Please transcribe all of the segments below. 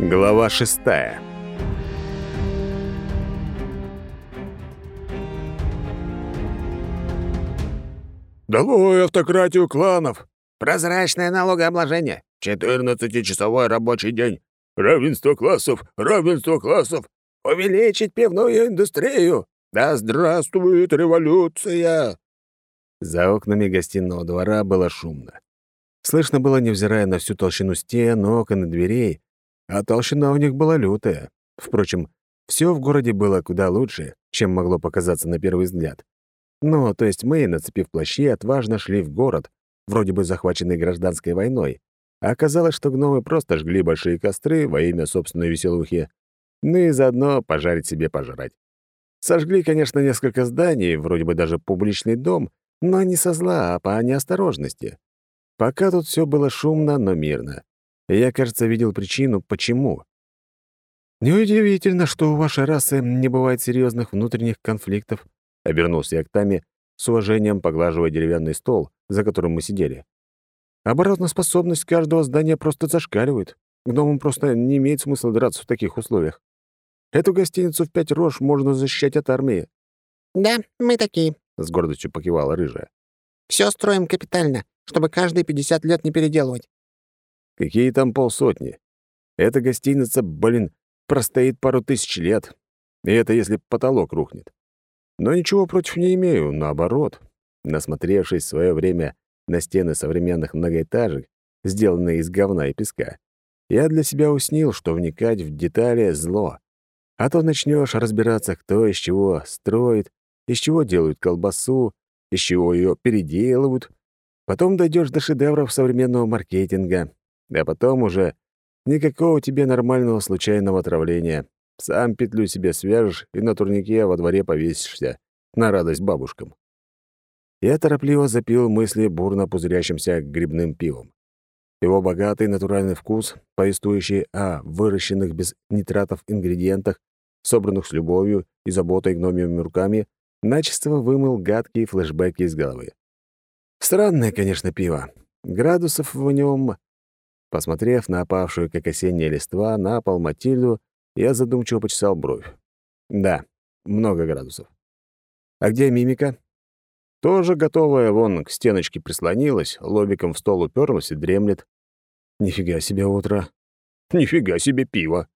Глава шестая. «Долой автократию кланов! Прозрачное налогообложение! Четырнадцатичасовой рабочий день! Равенство классов! Равенство классов! Увеличить пивную индустрию! Да здравствует революция!» За окнами гостиного двора было шумно. Слышно было, невзирая на всю толщину стен, окон и дверей, а толщина у них была лютая. Впрочем, все в городе было куда лучше, чем могло показаться на первый взгляд. Ну, то есть мы, нацепив плащи, отважно шли в город, вроде бы захваченный гражданской войной, а оказалось, что гномы просто жгли большие костры во имя собственной веселухи, ну и заодно пожарить себе пожрать. Сожгли, конечно, несколько зданий, вроде бы даже публичный дом, но не со зла, а по неосторожности. Пока тут все было шумно, но мирно. Я, кажется, видел причину, почему. «Неудивительно, что у вашей расы не бывает серьезных внутренних конфликтов», — обернулся я к Таме, с уважением поглаживая деревянный стол, за которым мы сидели. «Оборотная способность каждого здания просто зашкаливает. Гномам просто не имеет смысла драться в таких условиях. Эту гостиницу в пять рож можно защищать от армии». «Да, мы такие», — с гордостью покивала рыжая. Все строим капитально чтобы каждые 50 лет не переделывать. Какие там полсотни? Эта гостиница, блин, простоит пару тысяч лет. И это если потолок рухнет. Но ничего против не имею, наоборот. Насмотревшись в свое время на стены современных многоэтажек, сделанные из говна и песка, я для себя уснил, что вникать в детали — зло. А то начнешь разбираться, кто из чего строит, из чего делают колбасу, из чего ее переделывают, Потом дойдешь до шедевров современного маркетинга, а потом уже никакого тебе нормального случайного отравления. Сам петлю себе свяжешь и на турнике во дворе повесишься, на радость бабушкам. Я торопливо запил мысли бурно пузырящимся грибным пивом. Его богатый натуральный вкус, повествующий о выращенных без нитратов ингредиентах, собранных с любовью и заботой гномьими руками, начисто вымыл гадкие флешбеки из головы. Странное, конечно, пиво. Градусов в нем. Посмотрев на опавшую, как осенняя листва, на пол Матильду, я задумчиво почесал бровь. Да, много градусов. А где мимика? Тоже готовая, вон к стеночке прислонилась, лобиком в стол уперлась и дремлет. Нифига себе утро. Нифига себе пиво.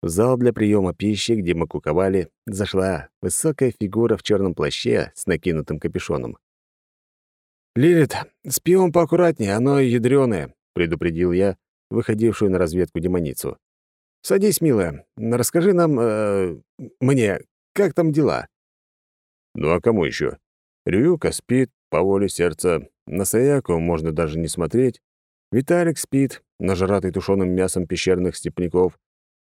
В зал для приема пищи, где мы куковали, зашла высокая фигура в черном плаще с накинутым капюшоном. «Лилит, с пивом поаккуратнее, оно ядрёное», — предупредил я выходившую на разведку демоницу. «Садись, милая, расскажи нам... Э, мне, как там дела?» «Ну а кому еще? Рюка спит, по воле сердца. На Саяку можно даже не смотреть. Виталик спит, нажратый тушеным мясом пещерных степняков.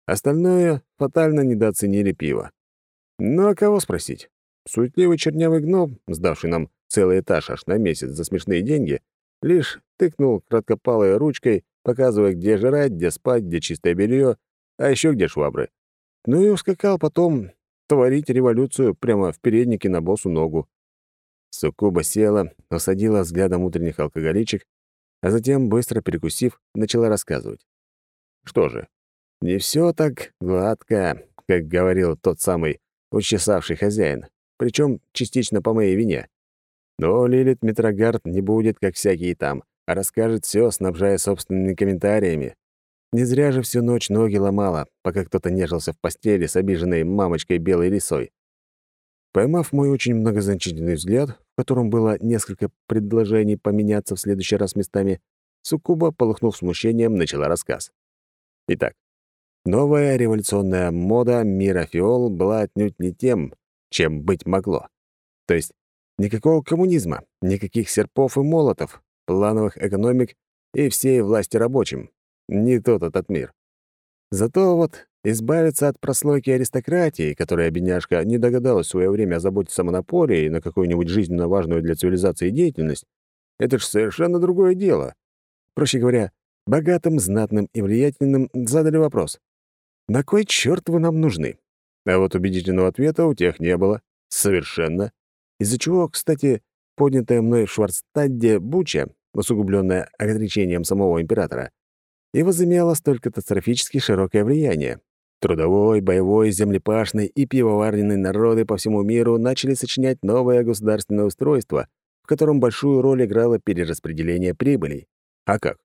Остальное фатально недооценили пиво. Ну а кого спросить? Суетливый чернявый гном, сдавший нам целый этаж аж на месяц за смешные деньги, лишь тыкнул краткопалой ручкой, показывая, где жрать, где спать, где чистое белье, а еще где швабры. Ну и ускакал потом творить революцию прямо в переднике на босу ногу. Суккуба села, осадила взглядом утренних алкоголичек, а затем, быстро перекусив, начала рассказывать. Что же, не все так гладко, как говорил тот самый учесавший хозяин, причем частично по моей вине. Но Лилит Метрогард не будет, как всякие там, а расскажет все, снабжая собственными комментариями. Не зря же всю ночь ноги ломала, пока кто-то нежился в постели с обиженной мамочкой белой лисой. Поймав мой очень многозначительный взгляд, в котором было несколько предложений поменяться в следующий раз местами, Суккуба, полыхнув смущением, начала рассказ. Итак, новая революционная мода мира фиол была отнюдь не тем, чем быть могло. То есть Никакого коммунизма, никаких серпов и молотов, плановых экономик и всей власти рабочим. Не тот этот мир. Зато вот избавиться от прослойки аристократии, которая, бедняжка, не догадалась в свое время озаботиться монополией на какую-нибудь жизненно важную для цивилизации деятельность, это же совершенно другое дело. Проще говоря, богатым, знатным и влиятельным задали вопрос. «На кой черт вы нам нужны?» А вот убедительного ответа у тех не было. Совершенно из-за чего, кстати, поднятая мной в Шварцтадде буча, усугубленная отречением самого императора, и возымело столь катастрофически широкое влияние. Трудовой, боевой, землепашный и пивоваренный народы по всему миру начали сочинять новое государственное устройство, в котором большую роль играло перераспределение прибылей. А как?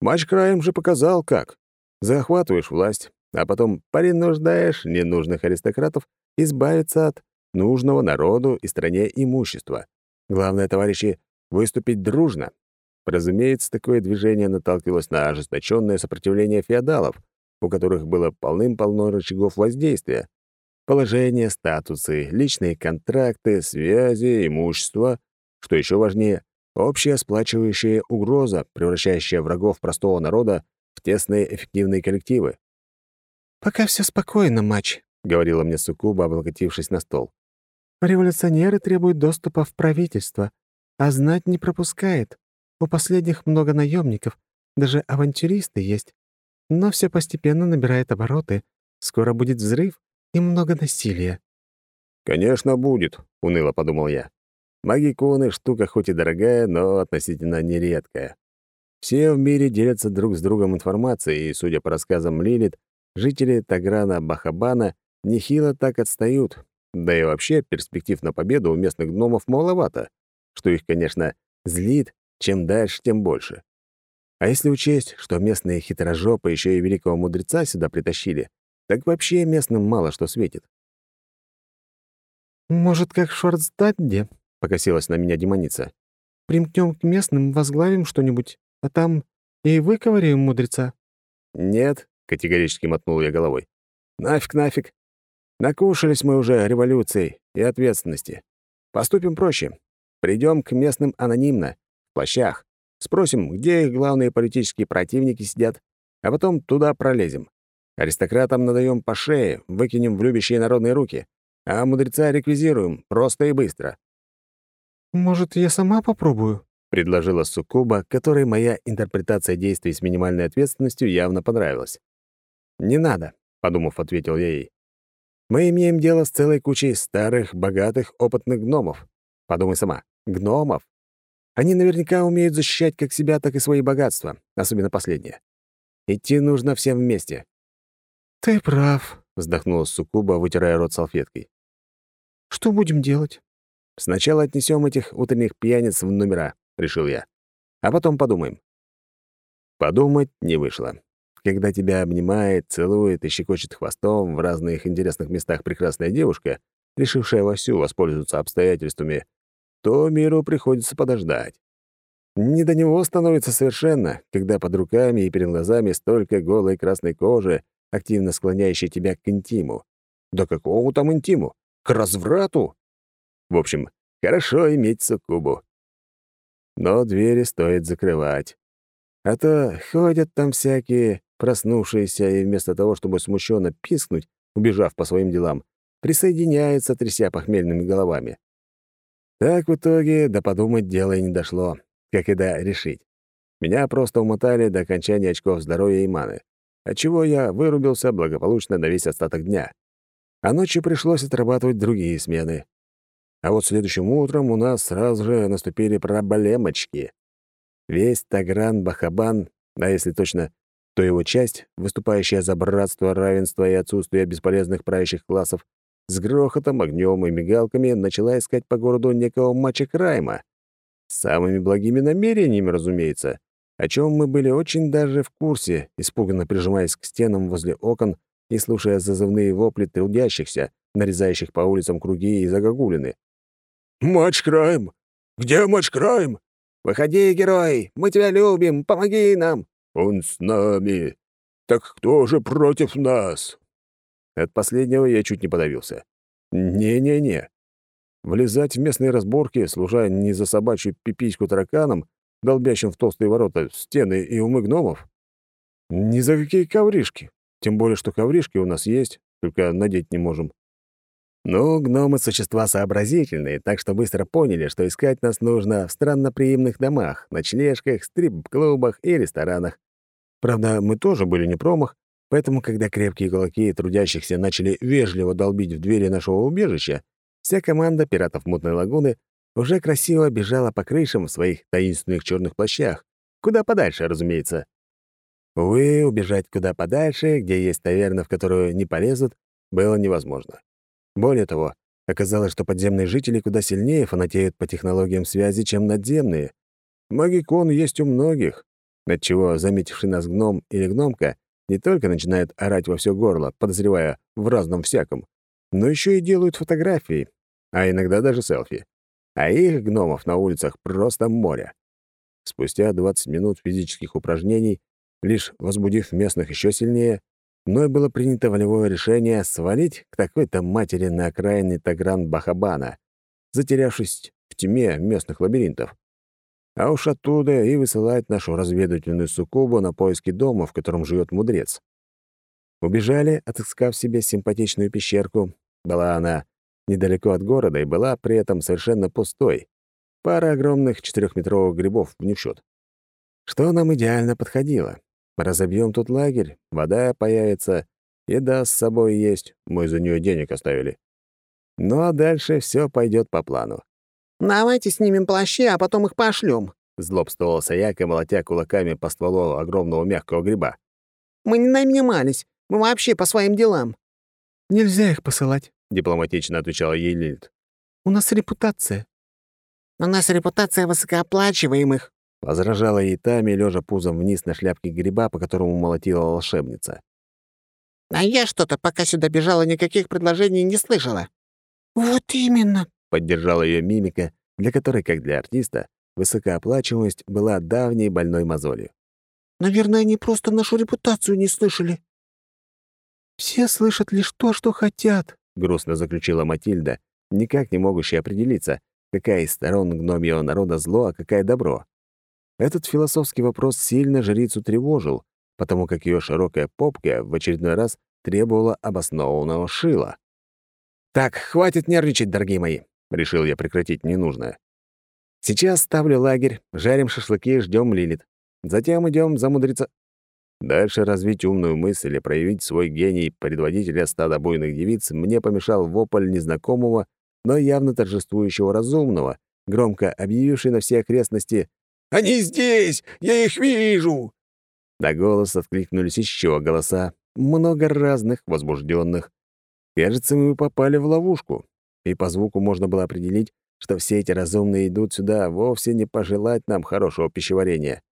Матч краем же показал, как. Захватываешь власть, а потом принуждаешь ненужных аристократов избавиться от нужного народу и стране имущества. Главное, товарищи, выступить дружно. Разумеется, такое движение наталкивалось на ожесточенное сопротивление феодалов, у которых было полным-полно рычагов воздействия. Положение, статусы, личные контракты, связи, имущество. Что еще важнее, общая сплачивающая угроза, превращающая врагов простого народа в тесные эффективные коллективы. «Пока все спокойно, матч», — говорила мне Сукуба, облокотившись на стол. «Революционеры требуют доступа в правительство, а знать не пропускает. У последних много наемников, даже авантюристы есть. Но все постепенно набирает обороты. Скоро будет взрыв и много насилия». «Конечно, будет», — уныло подумал я. Маги-коны — штука хоть и дорогая, но относительно нередкая. Все в мире делятся друг с другом информацией, и, судя по рассказам Лилит, жители Таграна-Бахабана нехило так отстают. Да и вообще перспектив на победу у местных гномов маловато, что их, конечно, злит, чем дальше, тем больше. А если учесть, что местные хитрожопы еще и великого мудреца сюда притащили, так вообще местным мало что светит. «Может, как Шварцдадде?» — покосилась на меня демоница. «Примкнем к местным, возглавим что-нибудь, а там и выковыряем мудреца». «Нет», — категорически мотнул я головой. «Нафиг, нафиг. Накушались мы уже революцией и ответственности. Поступим проще. Придем к местным анонимно, плащах. Спросим, где их главные политические противники сидят, а потом туда пролезем. Аристократам надаем по шее, выкинем в любящие народные руки, а мудреца реквизируем просто и быстро». «Может, я сама попробую?» — предложила Сукуба, которой моя интерпретация действий с минимальной ответственностью явно понравилась. «Не надо», — подумав, ответил я ей. «Мы имеем дело с целой кучей старых, богатых, опытных гномов. Подумай сама. Гномов. Они наверняка умеют защищать как себя, так и свои богатства, особенно последнее. Идти нужно всем вместе». «Ты прав», — вздохнула Сукуба, вытирая рот салфеткой. «Что будем делать?» «Сначала отнесем этих утренних пьяниц в номера», — решил я. «А потом подумаем». Подумать не вышло. Когда тебя обнимает, целует и щекочет хвостом в разных интересных местах прекрасная девушка, решившая вовсю воспользоваться обстоятельствами, то миру приходится подождать. Не до него становится совершенно, когда под руками и перед глазами столько голой красной кожи, активно склоняющей тебя к интиму. Да какому там интиму? К разврату? В общем, хорошо иметь суккубу. Но двери стоит закрывать. А то ходят там всякие проснувшиеся и вместо того, чтобы смущенно пискнуть, убежав по своим делам, присоединяются, тряся похмельными головами. Так в итоге до подумать дело и не дошло, как и до решить. Меня просто умотали до окончания очков здоровья и маны, отчего я вырубился благополучно на весь остаток дня. А ночью пришлось отрабатывать другие смены. А вот следующим утром у нас сразу же наступили проблемочки. Весь Тагран-Бахабан, а если точно, то его часть, выступающая за братство, равенство и отсутствие бесполезных правящих классов, с грохотом, огнем и мигалками начала искать по городу некого Мача Крайма. С самыми благими намерениями, разумеется, о чем мы были очень даже в курсе, испуганно прижимаясь к стенам возле окон и слушая зазывные вопли трудящихся, нарезающих по улицам круги и загогулины. «Матч Крайм! Где Матч Крайм?» «Выходи, герой! Мы тебя любим! Помоги нам!» «Он с нами! Так кто же против нас?» От последнего я чуть не подавился. Не-не-не. Влезать в местные разборки, служа не за собачью пипиську тараканом, долбящим в толстые ворота стены и умы гномов? Ни за какие ковришки. Тем более, что ковришки у нас есть, только надеть не можем. Ну, гномы — существа сообразительные, так что быстро поняли, что искать нас нужно в странноприимных домах, ночлежках, стрип-клубах и ресторанах. Правда, мы тоже были не промах, Поэтому, когда крепкие кулаки трудящихся начали вежливо долбить в двери нашего убежища, вся команда пиратов Мутной Лагуны уже красиво бежала по крышам в своих таинственных черных плащах. Куда подальше, разумеется. Увы, убежать куда подальше, где есть таверна, в которую не полезут, было невозможно. Более того, оказалось, что подземные жители куда сильнее фанатеют по технологиям связи, чем надземные. Магикон есть у многих, отчего заметивший нас гном или гномка не только начинают орать во все горло, подозревая в разном всяком, но еще и делают фотографии, а иногда даже селфи. А их гномов на улицах просто море. Спустя 20 минут физических упражнений, лишь возбудив местных еще сильнее, мной было принято волевое решение свалить к такой-то матери на окраине Тагран-Бахабана, затерявшись в тьме местных лабиринтов. А уж оттуда и высылать нашу разведывательную суккубу на поиски дома, в котором живет мудрец. Убежали, отыскав себе симпатичную пещерку. Была она недалеко от города и была при этом совершенно пустой. Пара огромных четырехметровых грибов не в счет. Что нам идеально подходило. Разобьем тут лагерь, вода появится, еда с собой есть, мы за нее денег оставили. Ну а дальше все пойдет по плану. «Давайте снимем плащи, а потом их пошлем», — злобствовал Саяка, молотя кулаками по стволу огромного мягкого гриба. «Мы не нанимались, мы вообще по своим делам». «Нельзя их посылать», — дипломатично отвечала ей Лилит. «У нас репутация». «У нас репутация высокооплачиваемых», — возражала ей Тами, лежа пузом вниз на шляпке гриба, по которому молотила волшебница. «А я что-то, пока сюда бежала, никаких предложений не слышала». «Вот именно», — поддержала ее мимика, для которой, как для артиста, высокооплачиваемость была давней больной мозолью. «Наверное, они просто нашу репутацию не слышали». «Все слышат лишь то, что хотят», — грустно заключила Матильда, никак не могущая определиться, какая из сторон гномьего народа зло, а какая добро. Этот философский вопрос сильно жрицу тревожил, потому как ее широкая попка в очередной раз требовала обоснованного шила. «Так, хватит нервничать, дорогие мои», — решил я прекратить ненужное. «Сейчас ставлю лагерь, жарим шашлыки, ждем Лилит. Затем идем за мудреца...» Дальше развить умную мысль и проявить свой гений предводителя стада буйных девиц мне помешал вопль незнакомого, но явно торжествующего разумного, громко объявивший на все окрестности они здесь! Я их вижу!» На голос откликнулись еще голоса, много разных, возбужденных. Кажется, мы попали в ловушку, и по звуку можно было определить, что все эти разумные идут сюда вовсе не пожелать нам хорошего пищеварения.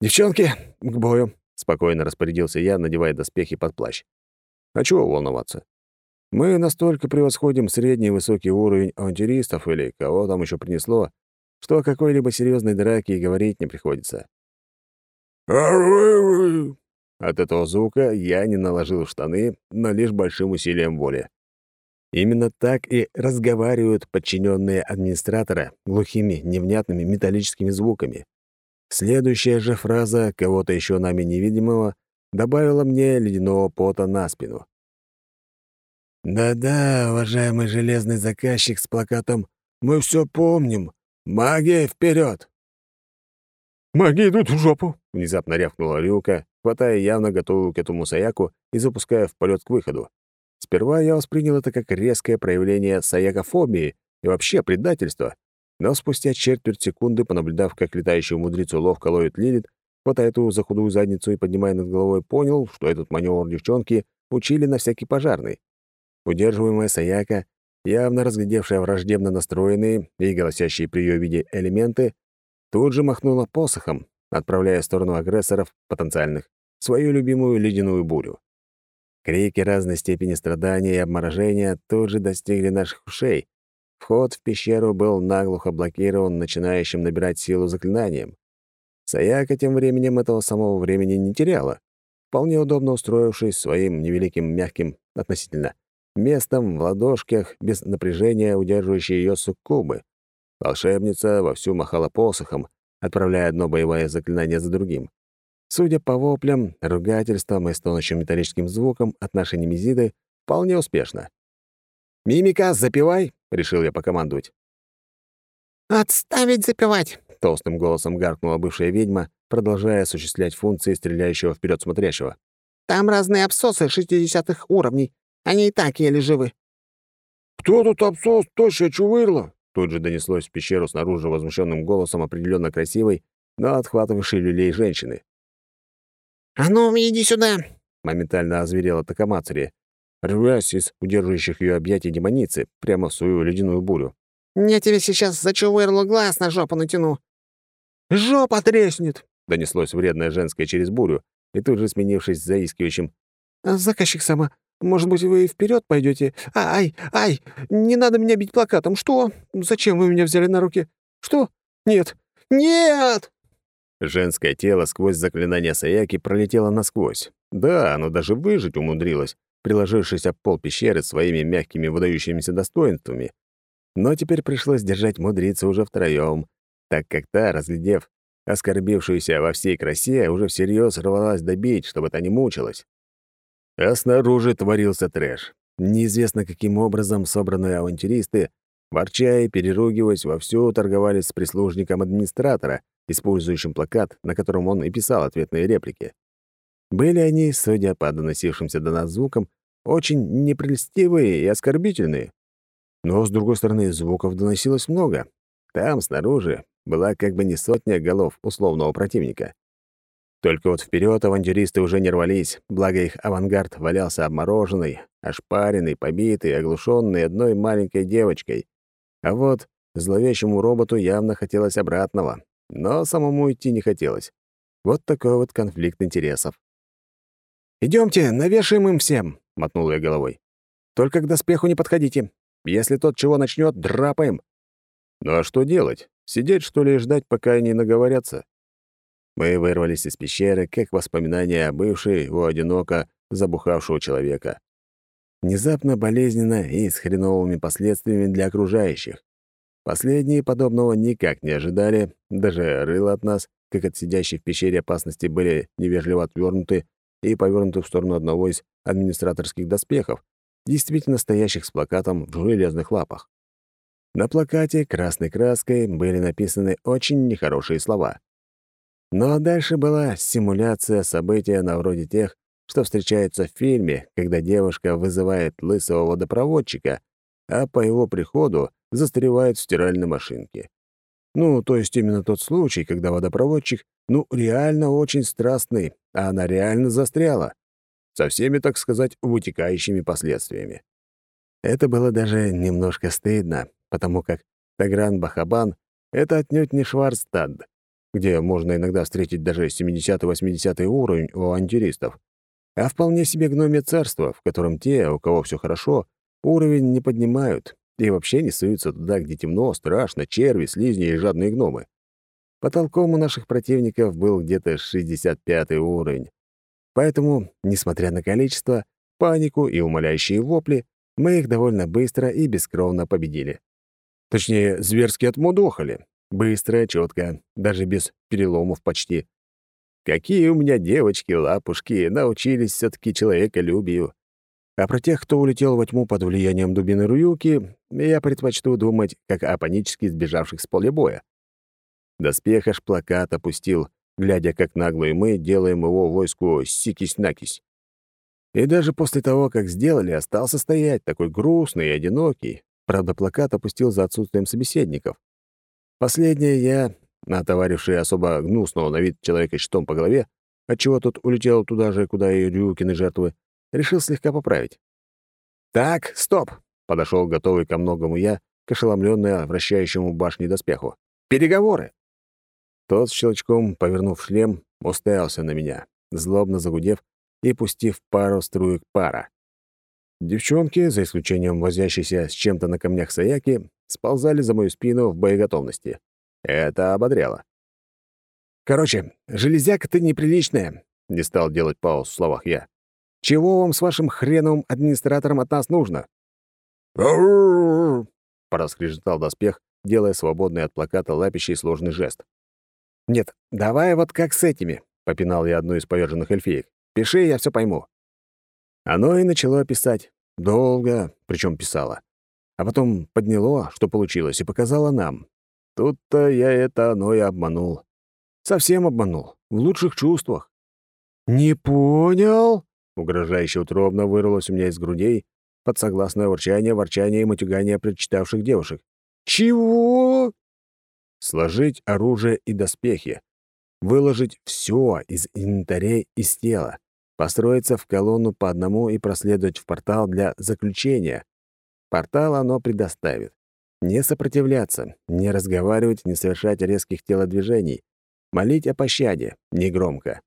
«Девчонки, к бою!» — спокойно распорядился я, надевая доспехи под плащ. «А чего волноваться? Мы настолько превосходим средний и высокий уровень авантюристов или кого там еще принесло, что о какой-либо серьезной драке и говорить не приходится. От этого звука я не наложил штаны, но лишь большим усилием воли. Именно так и разговаривают подчиненные администратора глухими, невнятными металлическими звуками. Следующая же фраза кого-то еще нами невидимого добавила мне ледяного пота на спину. «Да-да, уважаемый железный заказчик с плакатом «Мы все помним», «Магия вперед! «Маги идут в жопу!» — внезапно рявкнула Рюка, хватая явно готовую к этому Саяку и запуская в полет к выходу. Сперва я воспринял это как резкое проявление саякофобии и вообще предательства, но спустя четверть секунды, понаблюдав, как летающую мудрицу ловко ловит Лилит, хватает ее за худую задницу и поднимая над головой, понял, что этот маневр девчонки учили на всякий пожарный. Удерживаемая Саяка явно разглядевшая враждебно настроенные и голосящие при ее виде элементы, тут же махнула посохом, отправляя в сторону агрессоров потенциальных свою любимую ледяную бурю. Крики разной степени страдания и обморожения тут же достигли наших ушей. Вход в пещеру был наглухо блокирован начинающим набирать силу заклинанием. Саяка тем временем этого самого времени не теряла, вполне удобно устроившись своим невеликим мягким относительно местом в ладошках, без напряжения удерживающие ее суккубы. Волшебница вовсю махала посохом, отправляя одно боевое заклинание за другим. Судя по воплям, ругательствам и стонущим металлическим звукам от нашей немезиды, вполне успешно. «Мимика, запивай!» — решил я покомандовать. «Отставить запивать!» — толстым голосом гаркнула бывшая ведьма, продолжая осуществлять функции стреляющего вперед смотрящего. «Там разные абсосы шестидесятых уровней. Они и так еле живы». «Кто тут обсос тощая чувырла?» Тут же донеслось в пещеру снаружи возмущенным голосом определенно красивой, но отхватывавшей люлей женщины. «А ну, иди сюда!» — моментально озверела Такамацари, рвясь из удерживающих ее объятий демоницы прямо в свою ледяную бурю. «Я тебе сейчас за чувырлу глаз на жопу натяну!» «Жопа треснет!» — донеслось вредное женское через бурю, и тут же сменившись заискивающим. «Заказчик сама, может быть, вы вперед пойдете? Ай, ай, не надо меня бить плакатом. Что? Зачем вы меня взяли на руки? Что? Нет. Нет!» Женское тело сквозь заклинание Саяки пролетело насквозь. Да, оно даже выжить умудрилось, приложившись об пол пещеры своими мягкими выдающимися достоинствами. Но теперь пришлось держать мудрицу уже втроём, так как та, разглядев оскорбившуюся во всей красе, уже всерьез рвалась добить, чтобы та не мучилась. А снаружи творился трэш. Неизвестно, каким образом собранные авантюристы, ворча и переругиваясь, вовсю торговались с прислужником администратора, использующим плакат, на котором он и писал ответные реплики. Были они, судя по доносившимся до нас звукам, очень непрельстивые и оскорбительные. Но, с другой стороны, звуков доносилось много. Там, снаружи, была как бы не сотня голов условного противника. Только вот вперед авантюристы уже не рвались, благо их авангард валялся обмороженный, ошпаренный, побитый, оглушенный одной маленькой девочкой. А вот зловещему роботу явно хотелось обратного, но самому идти не хотелось. Вот такой вот конфликт интересов. Идемте, навешаем им всем», — мотнул я головой. «Только к доспеху не подходите. Если тот чего начнет, драпаем». «Ну а что делать? Сидеть, что ли, и ждать, пока они наговорятся?» Мы вырвались из пещеры, как воспоминания о бывшей у одиноко забухавшего человека. Внезапно болезненно и с хреновыми последствиями для окружающих. Последние подобного никак не ожидали, даже рыло от нас, как от сидящей в пещере опасности, были невежливо отвернуты и повернуты в сторону одного из администраторских доспехов, действительно стоящих с плакатом в железных лапах. На плакате красной краской были написаны очень нехорошие слова. Но дальше была симуляция события на вроде тех, что встречаются в фильме, когда девушка вызывает лысого водопроводчика, а по его приходу застревает в стиральной машинке. Ну, то есть именно тот случай, когда водопроводчик, ну, реально очень страстный, а она реально застряла. Со всеми, так сказать, вытекающими последствиями. Это было даже немножко стыдно, потому как Тагран-Бахабан — это отнюдь не Шварцтад, где можно иногда встретить даже 70-80 уровень у авантюристов, а вполне себе гномие царство, в котором те, у кого все хорошо, уровень не поднимают и вообще не суются туда, где темно, страшно, черви, слизни и жадные гномы. Потолком у наших противников был где-то 65 уровень. Поэтому, несмотря на количество, панику и умоляющие вопли, мы их довольно быстро и бескровно победили. Точнее, зверски отмудохали. Быстро, четко, даже без переломов почти. Какие у меня девочки-лапушки научились все таки человеколюбию. А про тех, кто улетел во тьму под влиянием дубины Руюки, я предпочту думать, как о панически сбежавших с поля боя. Доспех аж плакат опустил, глядя, как наглые мы делаем его войску сикись-накись. И даже после того, как сделали, остался стоять, такой грустный и одинокий. Правда, плакат опустил за отсутствием собеседников. Последнее я, натоваривший особо гнусного на вид человека щитом по голове, отчего тот улетел туда же, куда и Рюкины жертвы, решил слегка поправить. «Так, стоп!» — подошел готовый ко многому я, к ошеломлённо вращающему башни доспеху. «Переговоры!» Тот щелчком, повернув шлем, уставился на меня, злобно загудев и пустив пару струек пара. Девчонки, за исключением возящейся с чем-то на камнях Саяки, сползали за мою спину в боеготовности. Это ободряло. «Короче, железяка ты неприличная», — не стал делать пауз в словах я. «Чего вам с вашим хреновым администратором от нас нужно?» проскрежетал доспех, делая свободный от плаката лапищий сложный жест. «Нет, давай вот как с этими», — попинал я одну из поверженных эльфиек. «Пиши, я все пойму». Оно и начало писать. Долго, причем писала а потом подняло, что получилось, и показало нам. Тут-то я это оно и обманул. Совсем обманул. В лучших чувствах. «Не понял?» — угрожающе утробно вырвалось у меня из грудей под согласное ворчание, ворчание и матюгание прочитавших девушек. «Чего?» «Сложить оружие и доспехи. выложить все из инвентарей из тела, построиться в колонну по одному и проследовать в портал для заключения. Портал оно предоставит. Не сопротивляться, не разговаривать, не совершать резких телодвижений, молить о пощаде, негромко.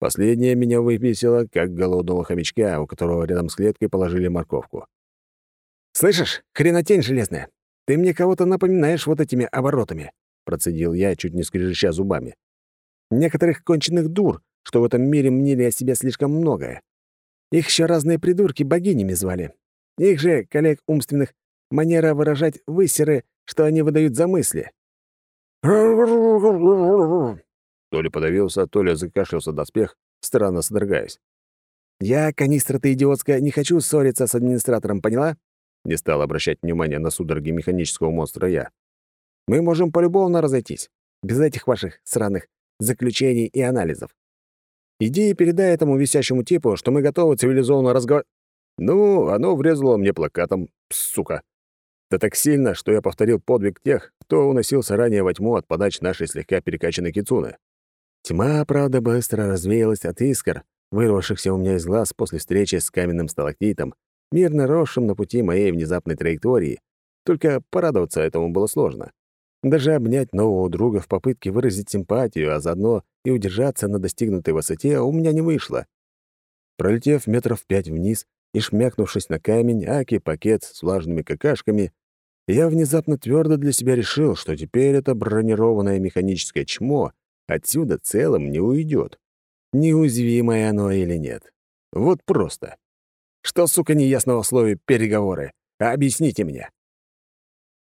Последнее меня выписало, как голодного хомячка, у которого рядом с клеткой положили морковку. «Слышишь, хренотень железная, ты мне кого-то напоминаешь вот этими оборотами», процедил я, чуть не скрежеща зубами. «Некоторых конченых дур, что в этом мире мнили о себе слишком многое. Их еще разные придурки богинями звали. Их же, коллег умственных, манера выражать высеры, что они выдают за мысли. То ли подавился, то ли закашлялся доспех, странно содрогаясь. «Я, канистра ты идиотская, не хочу ссориться с администратором, поняла?» Не стал обращать внимания на судороги механического монстра я. «Мы можем полюбовно разойтись, без этих ваших сраных заключений и анализов. Иди и передай этому висящему типу, что мы готовы цивилизованно разговаривать. Ну, оно врезало мне плакатом, сука. Да так сильно, что я повторил подвиг тех, кто уносился ранее во тьму от подач нашей слегка перекачанной кицуны. Тьма, правда, быстро развеялась от искр, вырвавшихся у меня из глаз после встречи с каменным сталактитом, мирно росшим на пути моей внезапной траектории. Только порадоваться этому было сложно. Даже обнять нового друга в попытке выразить симпатию, а заодно и удержаться на достигнутой высоте у меня не вышло. Пролетев метров пять вниз и шмякнувшись на камень, аки-пакет с влажными какашками, я внезапно твердо для себя решил, что теперь это бронированное механическое чмо отсюда целым не уйдет. Неуязвимое оно или нет. Вот просто. Что, сука, неясного слова переговоры? Объясните мне.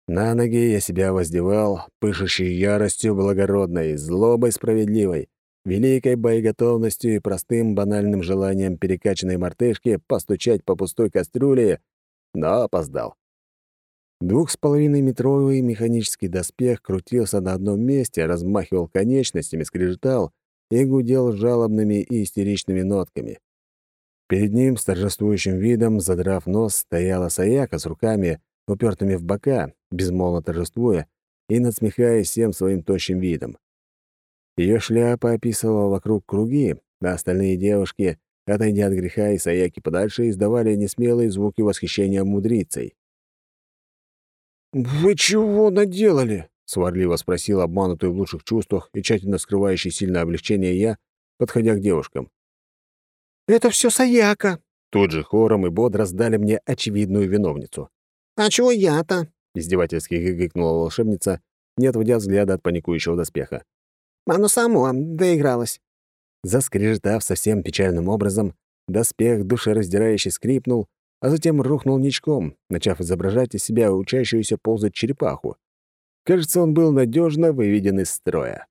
На ноги я себя воздевал, пышущей яростью благородной, злобой справедливой, великой боеготовностью и простым банальным желанием перекачанной мартышки постучать по пустой кастрюле, но опоздал. Двух с половиной метровый механический доспех крутился на одном месте, размахивал конечностями, скрежетал и гудел жалобными и истеричными нотками. Перед ним с торжествующим видом, задрав нос, стояла Саяка с руками, упертыми в бока, безмолвно торжествуя и надсмехаясь всем своим тощим видом. Ее шляпа описывала вокруг круги, а остальные девушки, отойдя от греха и Саяки подальше, издавали несмелые звуки восхищения мудрицей. «Вы чего наделали?» — сварливо спросил обманутый в лучших чувствах и тщательно скрывающий сильное облегчение я, подходя к девушкам. «Это все Саяка!» Тут же хором и бодро сдали мне очевидную виновницу. «А чего я-то?» — издевательски гыкнула волшебница, не отводя взгляда от паникующего доспеха. «Оно само доигралось». Заскрежетав совсем печальным образом, доспех душераздирающе скрипнул, а затем рухнул ничком, начав изображать из себя учащуюся ползать черепаху. Кажется, он был надежно выведен из строя.